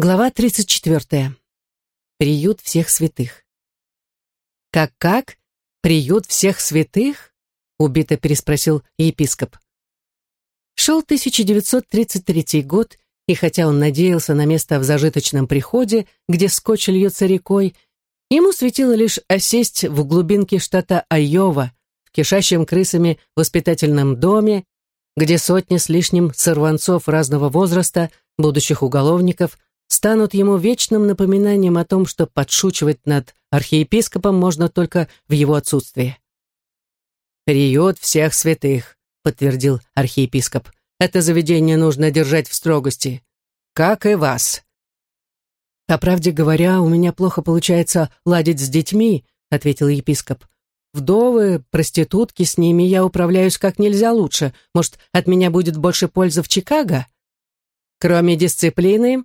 Глава 34. Приют всех святых. «Как-как? Приют всех святых?» — убито переспросил епископ. Шел 1933 год, и хотя он надеялся на место в зажиточном приходе, где скотч льется рекой, ему светило лишь осесть в глубинке штата Айова, в кишащем крысами воспитательном доме, где сотни с лишним сорванцов разного возраста, будущих уголовников, станут ему вечным напоминанием о том, что подшучивать над архиепископом можно только в его отсутствии. «Приют всех святых», — подтвердил архиепископ. «Это заведение нужно держать в строгости, как и вас». «По правде говоря, у меня плохо получается ладить с детьми», — ответил епископ. «Вдовы, проститутки, с ними я управляюсь как нельзя лучше. Может, от меня будет больше пользы в Чикаго?» Кроме дисциплины,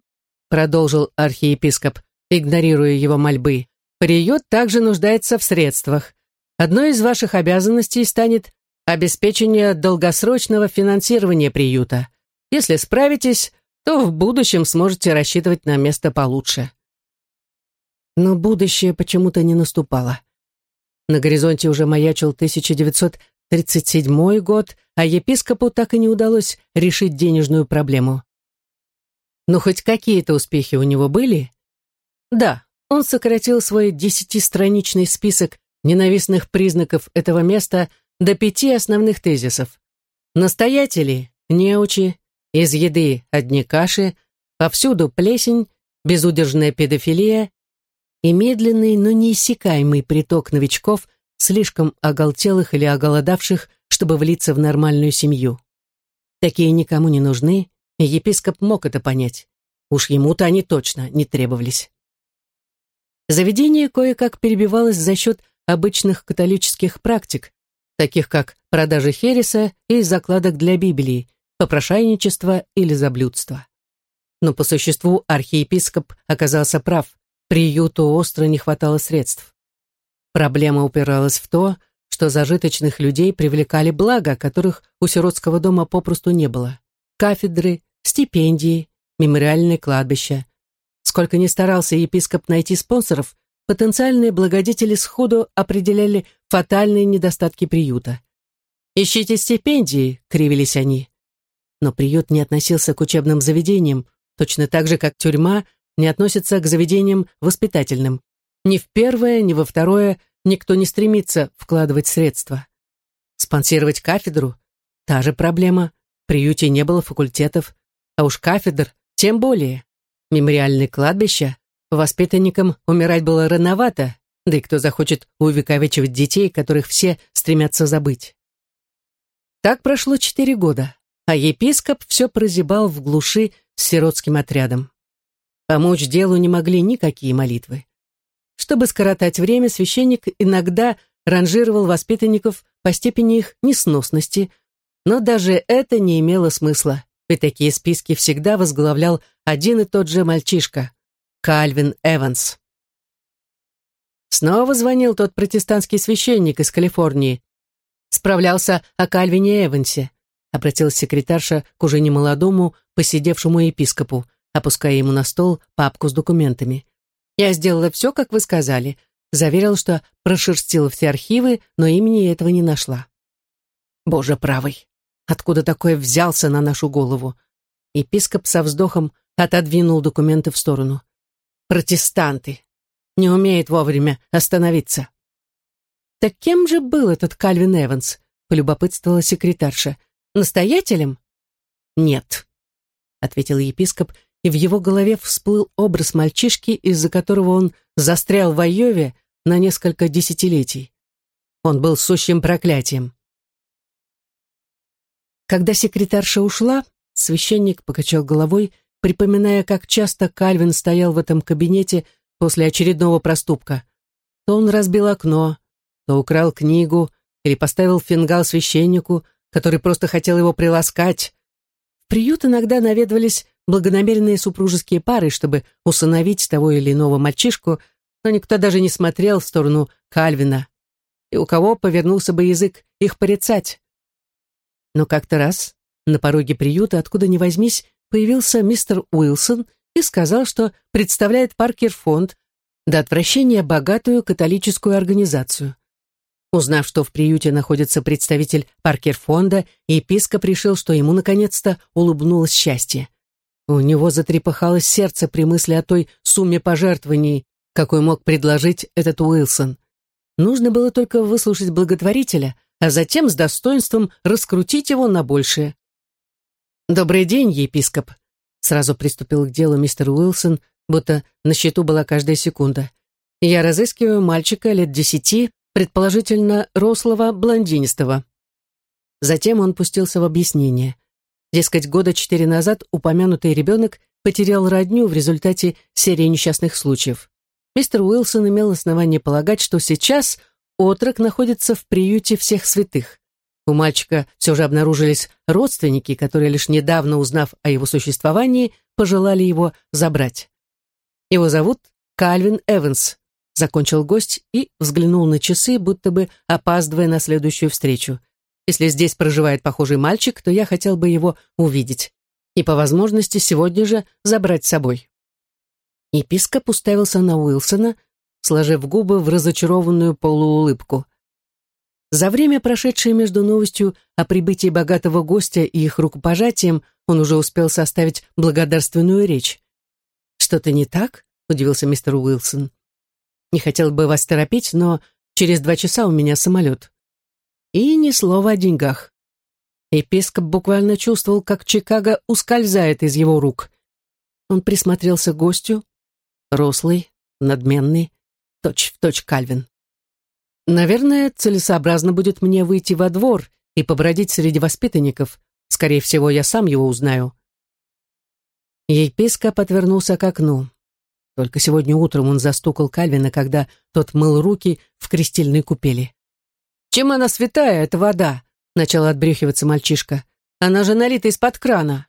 продолжил архиепископ, игнорируя его мольбы, приют также нуждается в средствах. Одной из ваших обязанностей станет обеспечение долгосрочного финансирования приюта. Если справитесь, то в будущем сможете рассчитывать на место получше. Но будущее почему-то не наступало. На горизонте уже маячил 1937 год, а епископу так и не удалось решить денежную проблему. Но хоть какие-то успехи у него были? Да, он сократил свой десятистраничный список ненавистных признаков этого места до пяти основных тезисов. Настоятели, неучи, из еды одни каши, повсюду плесень, безудержная педофилия и медленный, но неиссякаемый приток новичков, слишком оголтелых или оголодавших, чтобы влиться в нормальную семью. Такие никому не нужны, и епископ мог это понять. Уж ему-то они точно не требовались. Заведение кое-как перебивалось за счет обычных католических практик, таких как продажа хереса и закладок для Библии, попрошайничество или заблюдство. Но по существу архиепископ оказался прав, приюту остро не хватало средств. Проблема упиралась в то, что зажиточных людей привлекали блага, которых у сиротского дома попросту не было. Кафедры, стипендии, мемориальное кладбище. Сколько ни старался епископ найти спонсоров, потенциальные благодетели сходу определяли фатальные недостатки приюта. «Ищите стипендии», — кривились они. Но приют не относился к учебным заведениям, точно так же, как тюрьма не относится к заведениям воспитательным. Ни в первое, ни во второе никто не стремится вкладывать средства. Спонсировать кафедру – та же проблема. В приюте не было факультетов, а уж кафедр тем более. Мемориальное кладбище. Воспитанникам умирать было рановато, да и кто захочет увековечивать детей, которых все стремятся забыть. Так прошло четыре года, а епископ все прозябал в глуши с сиротским отрядом. Помочь делу не могли никакие молитвы. Чтобы скоротать время, священник иногда ранжировал воспитанников по степени их несносности, но даже это не имело смысла и такие списки всегда возглавлял один и тот же мальчишка — Кальвин Эванс. Снова звонил тот протестантский священник из Калифорнии. Справлялся о Кальвине Эвансе, обратилась секретарша к уже немолодому, посидевшему епископу, опуская ему на стол папку с документами. «Я сделала все, как вы сказали», заверил, что прошерстила все архивы, но имени этого не нашла. «Боже правый! Откуда такое взялся на нашу голову? Епископ со вздохом отодвинул документы в сторону. Протестанты. Не умеют вовремя остановиться. Так кем же был этот Кальвин Эванс? Полюбопытствовала секретарша. Настоятелем? Нет, ответил епископ, и в его голове всплыл образ мальчишки, из-за которого он застрял в Айове на несколько десятилетий. Он был сущим проклятием. Когда секретарша ушла, священник покачал головой, припоминая, как часто Кальвин стоял в этом кабинете после очередного проступка. То он разбил окно, то украл книгу или поставил фингал священнику, который просто хотел его приласкать. В приют иногда наведывались благонамеренные супружеские пары, чтобы усыновить того или иного мальчишку, но никто даже не смотрел в сторону Кальвина. И у кого повернулся бы язык их порицать. Но как-то раз на пороге приюта, откуда ни возьмись, появился мистер Уилсон и сказал, что представляет Паркер-фонд до отвращения богатую католическую организацию. Узнав, что в приюте находится представитель Паркер-фонда, епископ решил, что ему наконец-то улыбнулось счастье. У него затрепыхалось сердце при мысли о той сумме пожертвований, какой мог предложить этот Уилсон. Нужно было только выслушать благотворителя, а затем с достоинством раскрутить его на большее. «Добрый день, епископ», — сразу приступил к делу мистер Уилсон, будто на счету была каждая секунда. «Я разыскиваю мальчика лет десяти, предположительно рослого блондинистого». Затем он пустился в объяснение. Дескать, года четыре назад упомянутый ребенок потерял родню в результате серии несчастных случаев. Мистер Уилсон имел основание полагать, что сейчас отрок находится в приюте всех святых. У мальчика все же обнаружились родственники, которые, лишь недавно узнав о его существовании, пожелали его забрать. Его зовут Кальвин Эванс, закончил гость и взглянул на часы, будто бы опаздывая на следующую встречу. Если здесь проживает похожий мальчик, то я хотел бы его увидеть и по возможности сегодня же забрать с собой. Епископ уставился на Уилсона, сложив губы в разочарованную полуулыбку. За время, прошедшее между новостью о прибытии богатого гостя и их рукопожатием, он уже успел составить благодарственную речь. «Что-то не так?» — удивился мистер Уилсон. «Не хотел бы вас торопить, но через два часа у меня самолет». И ни слова о деньгах. Епископ буквально чувствовал, как Чикаго ускользает из его рук. Он присмотрелся к гостю. Рослый, надменный, точь-в-точь точь Кальвин. Наверное, целесообразно будет мне выйти во двор и побродить среди воспитанников. Скорее всего, я сам его узнаю. Епископ отвернулся к окну. Только сегодня утром он застукал Кальвина, когда тот мыл руки в крестильной купели. «Чем она святая, эта вода?» — начал отбрехиваться мальчишка. «Она же налита из-под крана».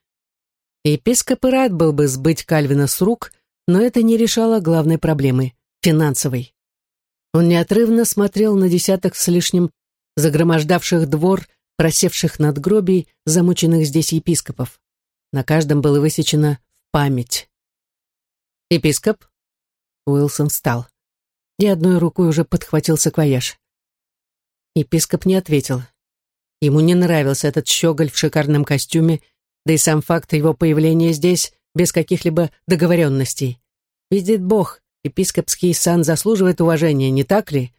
Епископ и рад был бы сбыть Кальвина с рук, но это не решало главной проблемы — финансовой. Он неотрывно смотрел на десяток с лишним загромождавших двор, просевших надгробий, замученных здесь епископов. На каждом было высечено «память». «Епископ?» Уилсон встал. И одной рукой уже подхватил саквояж. Епископ не ответил. Ему не нравился этот щеголь в шикарном костюме, да и сам факт его появления здесь без каких-либо договоренностей. Видит Бог, Епископский сан заслуживает уважения, не так ли?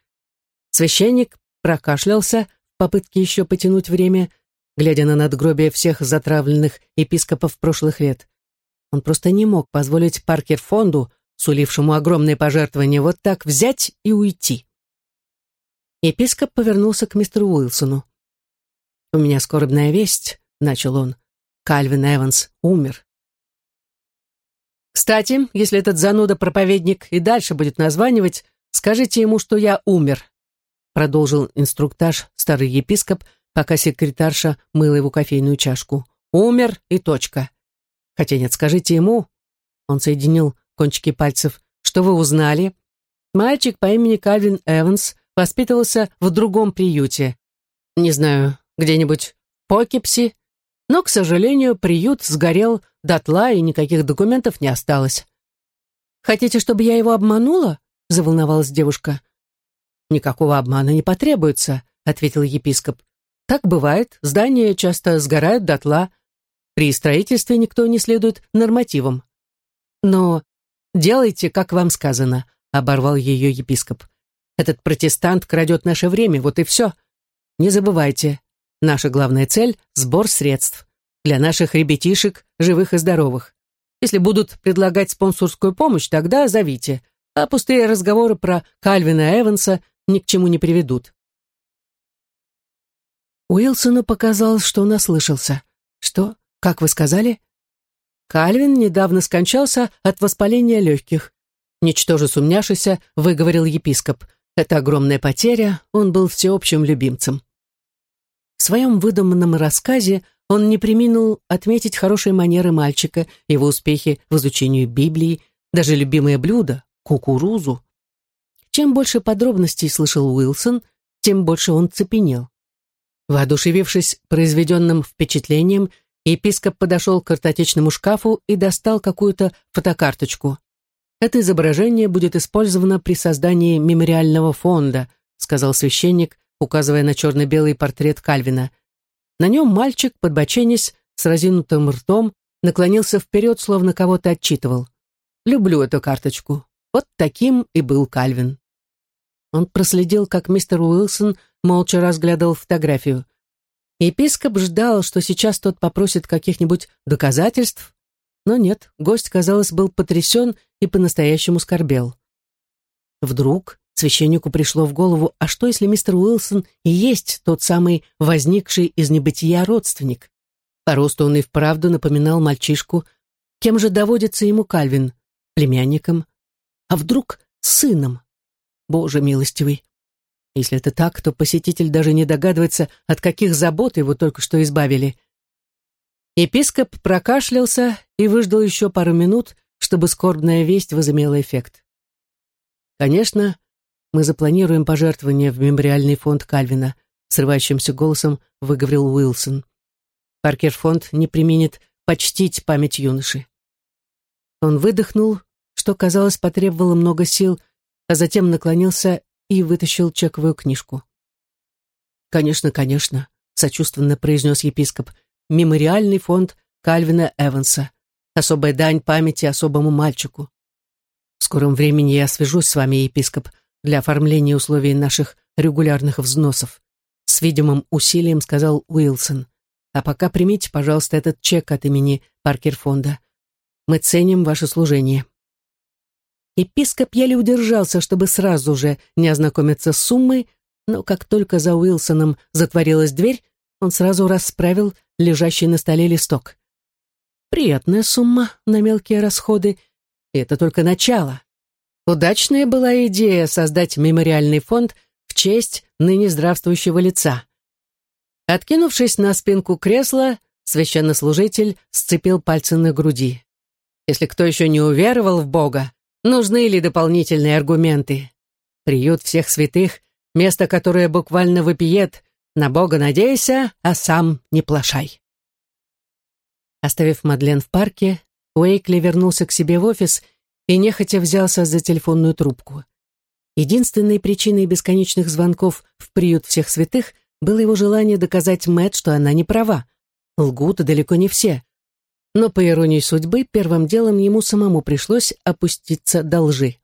Священник прокашлялся в попытке еще потянуть время, глядя на надгробие всех затравленных епископов прошлых лет. Он просто не мог позволить Паркер-фонду, сулившему огромные пожертвования, вот так взять и уйти. Епископ повернулся к мистеру Уилсону. «У меня скорбная весть», — начал он. «Кальвин Эванс умер». Кстати, если этот зануда-проповедник и дальше будет названивать, скажите ему, что я умер», продолжил инструктаж старый епископ, пока секретарша мыла его кофейную чашку. «Умер и точка. Хотя нет, скажите ему...» Он соединил кончики пальцев. «Что вы узнали?» Мальчик по имени Кальвин Эванс воспитывался в другом приюте. Не знаю, где-нибудь в Покипси но, к сожалению, приют сгорел дотла, и никаких документов не осталось. «Хотите, чтобы я его обманула?» — заволновалась девушка. «Никакого обмана не потребуется», — ответил епископ. «Так бывает, здания часто сгорают дотла. При строительстве никто не следует нормативам». «Но делайте, как вам сказано», — оборвал ее епископ. «Этот протестант крадет наше время, вот и все. Не забывайте, Наша главная цель – сбор средств для наших ребятишек, живых и здоровых. Если будут предлагать спонсорскую помощь, тогда зовите, а пустые разговоры про Кальвина Эванса ни к чему не приведут. Уилсону показалось, что он ослышался. «Что? Как вы сказали?» Кальвин недавно скончался от воспаления легких. Ничтоже сумняшися, выговорил епископ. Это огромная потеря, он был всеобщим любимцем. В своем выдуманном рассказе он не приминул отметить хорошие манеры мальчика, его успехи в изучении Библии, даже любимое блюдо — кукурузу. Чем больше подробностей слышал Уилсон, тем больше он цепенел. Воодушевившись произведенным впечатлением, епископ подошел к картотечному шкафу и достал какую-то фотокарточку. «Это изображение будет использовано при создании мемориального фонда», сказал священник, указывая на черно-белый портрет Кальвина. На нем мальчик, подбоченясь, с разинутым ртом, наклонился вперед, словно кого-то отчитывал. «Люблю эту карточку. Вот таким и был Кальвин». Он проследил, как мистер Уилсон молча разглядывал фотографию. Епископ ждал, что сейчас тот попросит каких-нибудь доказательств, но нет, гость, казалось, был потрясен и по-настоящему скорбел. Вдруг священнику пришло в голову, а что, если мистер Уилсон и есть тот самый возникший из небытия родственник? По росту он и вправду напоминал мальчишку. Кем же доводится ему Кальвин? Племянником? А вдруг сыном? Боже милостивый! Если это так, то посетитель даже не догадывается, от каких забот его только что избавили. Епископ прокашлялся и выждал еще пару минут, чтобы скорбная весть возымела эффект. «Конечно, мы запланируем пожертвование в мемориальный фонд Кальвина», срывающимся голосом выговорил Уилсон. «Паркер-фонд не применит почтить память юноши». Он выдохнул, что, казалось, потребовало много сил, а затем наклонился и вытащил чековую книжку. «Конечно, конечно», — сочувственно произнес епископ, «мемориальный фонд Кальвина Эванса. Особая дань памяти особому мальчику. В скором времени я свяжусь с вами, епископ, для оформления условий наших регулярных взносов», с видимым усилием сказал Уилсон. «А пока примите, пожалуйста, этот чек от имени Паркер-фонда. Мы ценим ваше служение». Епископ еле удержался, чтобы сразу же не ознакомиться с суммой, но как только за Уилсоном затворилась дверь, он сразу расправил лежащий на столе листок. Приятная сумма на мелкие расходы, и это только начало. Удачная была идея создать мемориальный фонд в честь ныне здравствующего лица. Откинувшись на спинку кресла, священнослужитель сцепил пальцы на груди. Если кто еще не уверовал в Бога, Нужны ли дополнительные аргументы? Приют всех святых, место, которое буквально выпиет «На Бога надейся, а сам не плашай». Оставив Мадлен в парке, Уэйкли вернулся к себе в офис и нехотя взялся за телефонную трубку. Единственной причиной бесконечных звонков в приют всех святых было его желание доказать Мэтт, что она не права. Лгут далеко не все. Но, по иронии судьбы, первым делом ему самому пришлось опуститься до лжи.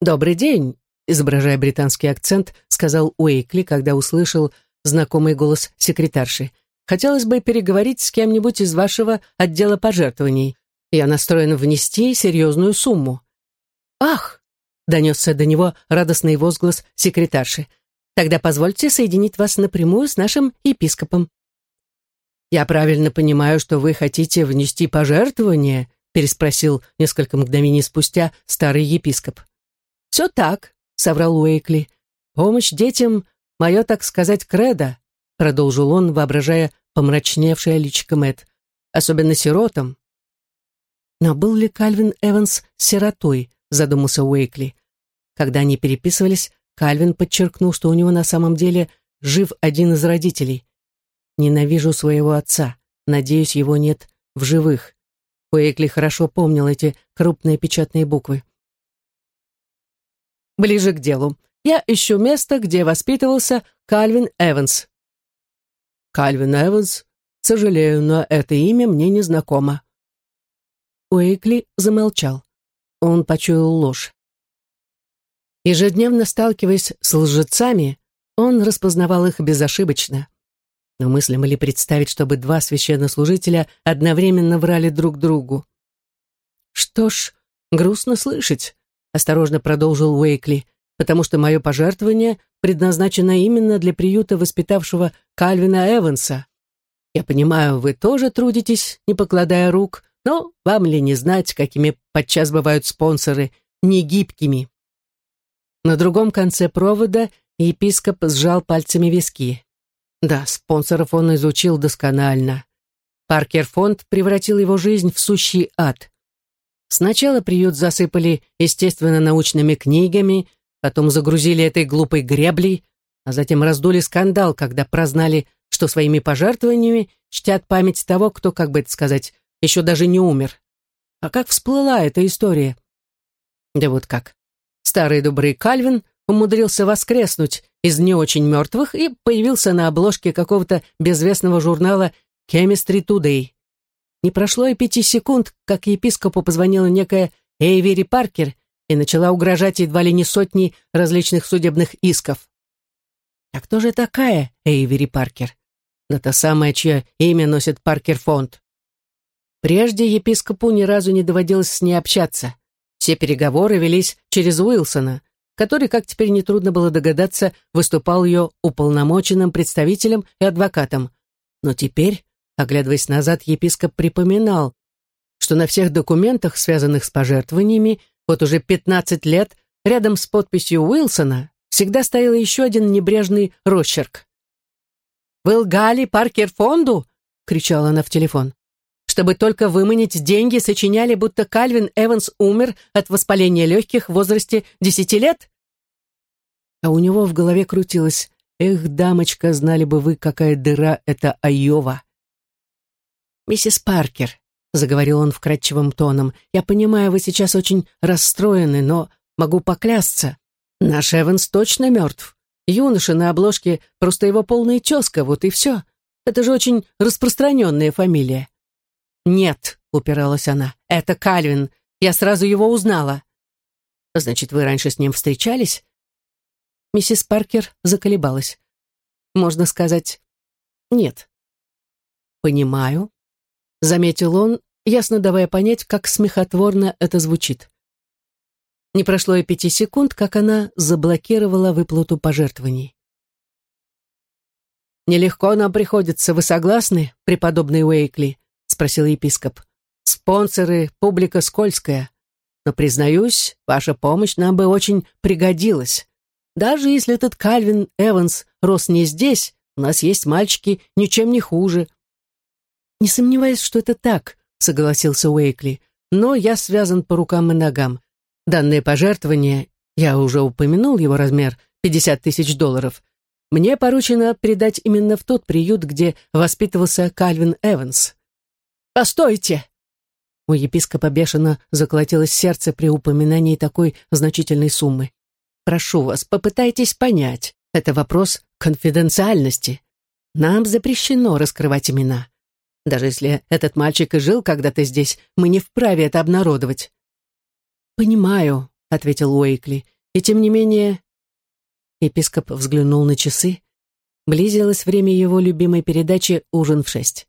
«Добрый день», — изображая британский акцент, сказал Уэйкли, когда услышал знакомый голос секретарши. «Хотелось бы переговорить с кем-нибудь из вашего отдела пожертвований. Я настроен внести серьезную сумму». «Ах!» — донесся до него радостный возглас секретарши. «Тогда позвольте соединить вас напрямую с нашим епископом». «Я правильно понимаю, что вы хотите внести пожертвование?» переспросил несколько мгновений спустя старый епископ. «Все так», — соврал Уэйкли. «Помощь детям — мое, так сказать, кредо», — продолжил он, воображая помрачневшее личико Мэтт, «особенно сиротам». «Но был ли Кальвин Эванс сиротой?» — задумался Уэйкли. Когда они переписывались, Кальвин подчеркнул, что у него на самом деле жив один из родителей. Ненавижу своего отца. Надеюсь, его нет в живых. Уэйкли хорошо помнил эти крупные печатные буквы. Ближе к делу. Я ищу место, где воспитывался Кальвин Эванс. Кальвин Эванс? Сожалею, но это имя мне не знакомо. Уэйкли замолчал. Он почуял ложь. Ежедневно сталкиваясь с лжецами, он распознавал их безошибочно. Но мыслимо ли представить, чтобы два священнослужителя одновременно врали друг другу? «Что ж, грустно слышать», — осторожно продолжил Уэйкли, «потому что мое пожертвование предназначено именно для приюта воспитавшего Кальвина Эванса. Я понимаю, вы тоже трудитесь, не покладая рук, но вам ли не знать, какими подчас бывают спонсоры, негибкими?» На другом конце провода епископ сжал пальцами виски. Да, спонсоров он изучил досконально. Паркер-фонд превратил его жизнь в сущий ад. Сначала приют засыпали естественно-научными книгами, потом загрузили этой глупой греблей, а затем раздули скандал, когда прознали, что своими пожертвованиями чтят память того, кто, как бы это сказать, еще даже не умер. А как всплыла эта история? Да вот как. Старый добрый Кальвин умудрился воскреснуть из не очень мертвых и появился на обложке какого-то безвестного журнала Chemistry Today. Не прошло и пяти секунд, как епископу позвонила некая Эйвери Паркер и начала угрожать едва ли не сотней различных судебных исков. А кто же такая Эйвери Паркер? Да та самая, чье имя носит Паркер Фонд. Прежде епископу ни разу не доводилось с ней общаться. Все переговоры велись через Уилсона, который, как теперь нетрудно было догадаться, выступал ее уполномоченным представителем и адвокатом. Но теперь, оглядываясь назад, епископ припоминал, что на всех документах, связанных с пожертвованиями, вот уже 15 лет, рядом с подписью Уилсона всегда стоял еще один небрежный росчерк. «Вы лгали Паркер фонду?» — кричала она в телефон. «Чтобы только выманить деньги, сочиняли, будто Кальвин Эванс умер от воспаления легких в возрасте десяти лет?» А у него в голове крутилось «Эх, дамочка, знали бы вы, какая дыра это Айова!» «Миссис Паркер», — заговорил он вкрадчивым тоном, «я понимаю, вы сейчас очень расстроены, но могу поклясться. Наш Эванс точно мертв. Юноша на обложке просто его полная тезка, вот и все. Это же очень распространенная фамилия». «Нет», — упиралась она, — «это Кальвин. Я сразу его узнала». «Значит, вы раньше с ним встречались?» Миссис Паркер заколебалась. «Можно сказать, нет». «Понимаю», — заметил он, ясно давая понять, как смехотворно это звучит. Не прошло и пяти секунд, как она заблокировала выплату пожертвований. «Нелегко нам приходится, вы согласны, преподобный Уэйкли?» — спросил епископ. «Спонсоры, публика скользкая. Но, признаюсь, ваша помощь нам бы очень пригодилась. Даже если этот Кальвин Эванс рос не здесь, у нас есть мальчики ничем не хуже». «Не сомневаюсь, что это так», — согласился Уэйкли. «Но я связан по рукам и ногам. Данное пожертвование, я уже упомянул его размер, 50 тысяч долларов, мне поручено передать именно в тот приют, где воспитывался Кальвин Эванс. «Постойте!» У епископа бешено заколотилось сердце при упоминании такой значительной суммы. «Прошу вас, попытайтесь понять. Это вопрос конфиденциальности. Нам запрещено раскрывать имена. Даже если этот мальчик и жил когда-то здесь, мы не вправе это обнародовать. «Понимаю», — ответил Уэйкли. «И тем не менее...» Епископ взглянул на часы. Близилось время его любимой передачи «Ужин в шесть».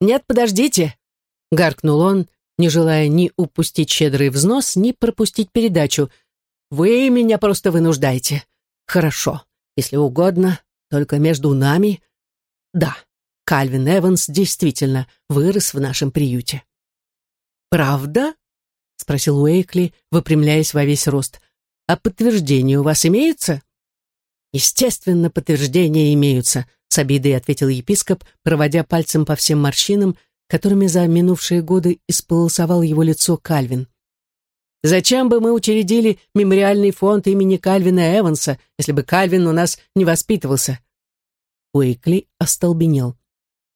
«Нет, подождите!» — гаркнул он, не желая ни упустить щедрый взнос, ни пропустить передачу. «Вы меня просто вынуждаете. Хорошо, если угодно, только между нами. Да, Кальвин Эванс действительно вырос в нашем приюте». «Правда?» — спросил Уэйкли, выпрямляясь во весь рост. «А подтверждения у вас имеются?» «Естественно, подтверждения имеются», — с обидой ответил епископ, проводя пальцем по всем морщинам, которыми за минувшие годы исполосовал его лицо Кальвин. «Зачем бы мы учредили мемориальный фонд имени Кальвина Эванса, если бы Кальвин у нас не воспитывался?» Уэйкли остолбенел.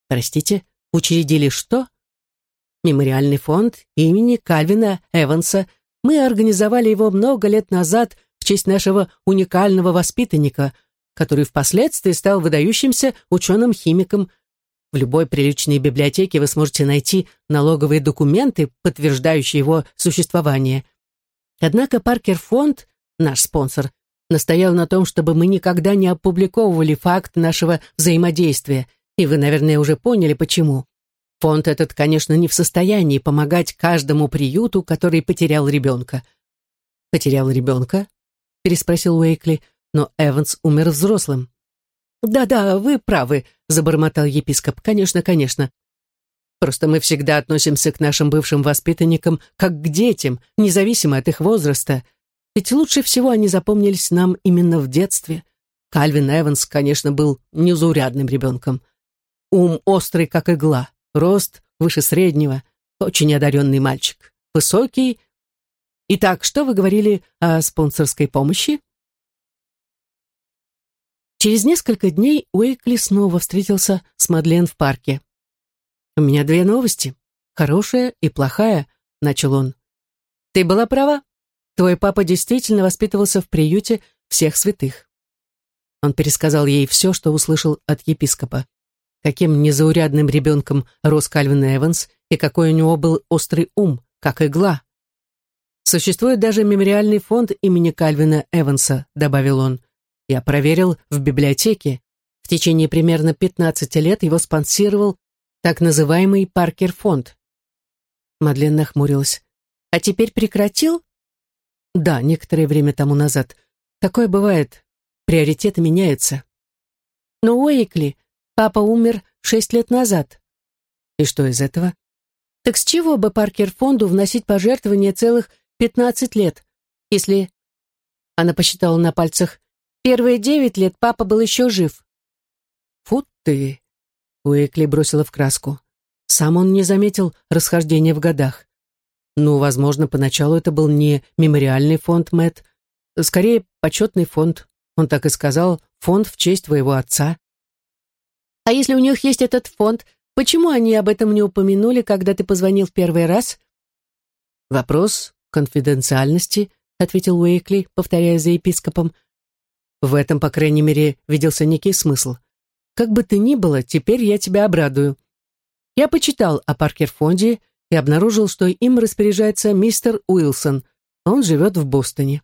«Простите, учредили что?» мемориальный фонд имени Кальвина Эванса. Мы организовали его много лет назад в честь нашего уникального воспитанника, который впоследствии стал выдающимся ученым-химиком. В любой приличной библиотеке вы сможете найти налоговые документы, подтверждающие его существование. Однако Паркер Фонд, наш спонсор, настоял на том, чтобы мы никогда не опубликовывали факт нашего взаимодействия, и вы, наверное, уже поняли, почему. Фонд этот, конечно, не в состоянии помогать каждому приюту, который потерял ребенка. «Потерял ребенка?» — переспросил Уэйкли, но Эванс умер взрослым. «Да-да, вы правы», — забормотал епископ. «Конечно, конечно. Просто мы всегда относимся к нашим бывшим воспитанникам как к детям, независимо от их возраста. Ведь лучше всего они запомнились нам именно в детстве. Кальвин Эванс, конечно, был незаурядным ребенком. Ум острый, как игла. Рост выше среднего, очень одаренный мальчик. Высокий. Итак, что вы говорили о спонсорской помощи? Через несколько дней Уэйкли снова встретился с Мадлен в парке. «У меня две новости, хорошая и плохая», — начал он. «Ты была права. Твой папа действительно воспитывался в приюте всех святых». Он пересказал ей все, что услышал от епископа. Каким незаурядным ребенком рос Кальвин Эванс и какой у него был острый ум, как игла. «Существует даже мемориальный фонд имени Кальвина Эванса», — добавил он. «Я проверил в библиотеке. В течение примерно 15 лет его спонсировал так называемый Паркер-фонд». Мадлен нахмурилась. «А теперь прекратил?» «Да, некоторое время тому назад. Такое бывает. Приоритеты меняются». «Но Уэйкли, папа умер шесть лет назад». «И что из этого?» «Так с чего бы Паркер-фонду вносить пожертвования целых Пятнадцать лет. Если... Она посчитала на пальцах. Первые девять лет папа был еще жив. Фу ты! Уэкли бросила в краску. Сам он не заметил расхождения в годах. Ну, возможно, поначалу это был не мемориальный фонд Мэт, скорее почетный фонд. Он так и сказал, фонд в честь твоего отца. А если у них есть этот фонд, почему они об этом не упомянули, когда ты позвонил в первый раз? Вопрос конфиденциальности», — ответил Уэйкли, повторяя за епископом. В этом, по крайней мере, виделся некий смысл. «Как бы ты ни было, теперь я тебя обрадую. Я почитал о Паркер-фонде и обнаружил, что им распоряжается мистер Уилсон. Он живет в Бостоне».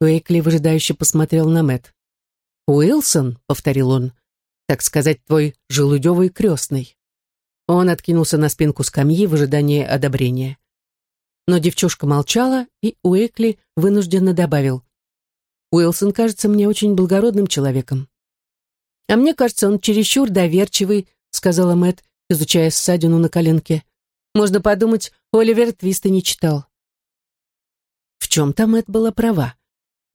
Уэйкли выжидающе посмотрел на Мэтт. «Уилсон», — повторил он, — «так сказать, твой желудевый крестный». Он откинулся на спинку скамьи в ожидании одобрения. Но девчушка молчала, и Уэкли вынужденно добавил. «Уилсон кажется мне очень благородным человеком». «А мне кажется, он чересчур доверчивый», сказала Мэт, изучая ссадину на коленке. «Можно подумать, Оливер Твиста не читал». В чем-то Мэт была права.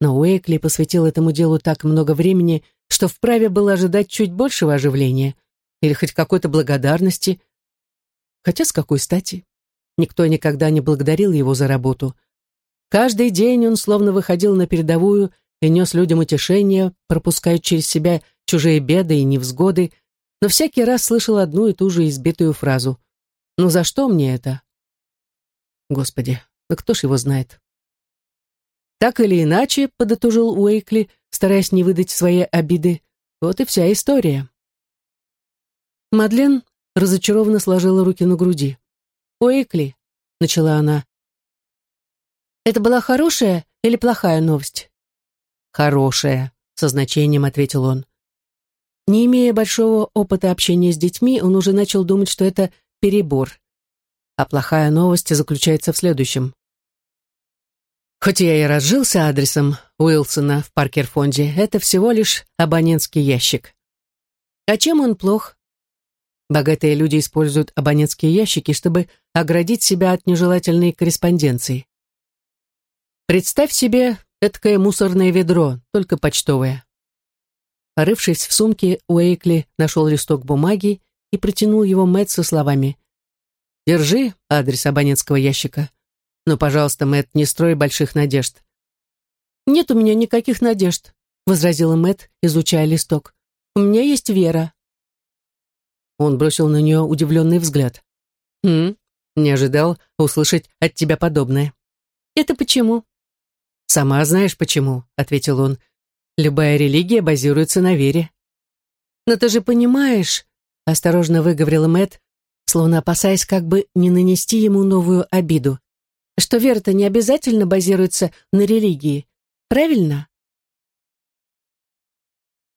Но Уэкли посвятил этому делу так много времени, что вправе было ожидать чуть большего оживления или хоть какой-то благодарности. Хотя с какой стати? Никто никогда не благодарил его за работу. Каждый день он словно выходил на передовую и нес людям утешение, пропуская через себя чужие беды и невзгоды, но всякий раз слышал одну и ту же избитую фразу. «Ну за что мне это?» Господи, да кто ж его знает? Так или иначе, подытожил Уэйкли, стараясь не выдать свои обиды, вот и вся история. Мадлен разочарованно сложила руки на груди. «Уэйкли», — начала она. «Это была хорошая или плохая новость?» «Хорошая», — со значением ответил он. Не имея большого опыта общения с детьми, он уже начал думать, что это перебор. А плохая новость заключается в следующем. Хоть я и разжился адресом Уилсона в Паркер-фонде, это всего лишь абонентский ящик. А чем он плох? Богатые люди используют абонентские ящики, чтобы оградить себя от нежелательной корреспонденции. Представь себе эткое мусорное ведро, только почтовое. Порывшись в сумке, Уэйкли нашел листок бумаги и протянул его Мэтт со словами «Держи адрес абонентского ящика. Но, пожалуйста, Мэтт, не строй больших надежд». «Нет у меня никаких надежд», — возразила Мэтт, изучая листок. «У меня есть вера». Он бросил на нее удивленный взгляд. «Хм, не ожидал услышать от тебя подобное». «Это почему?» «Сама знаешь почему», — ответил он. «Любая религия базируется на вере». «Но ты же понимаешь», — осторожно выговорила Мэт, словно опасаясь как бы не нанести ему новую обиду, что вера-то не обязательно базируется на религии, правильно?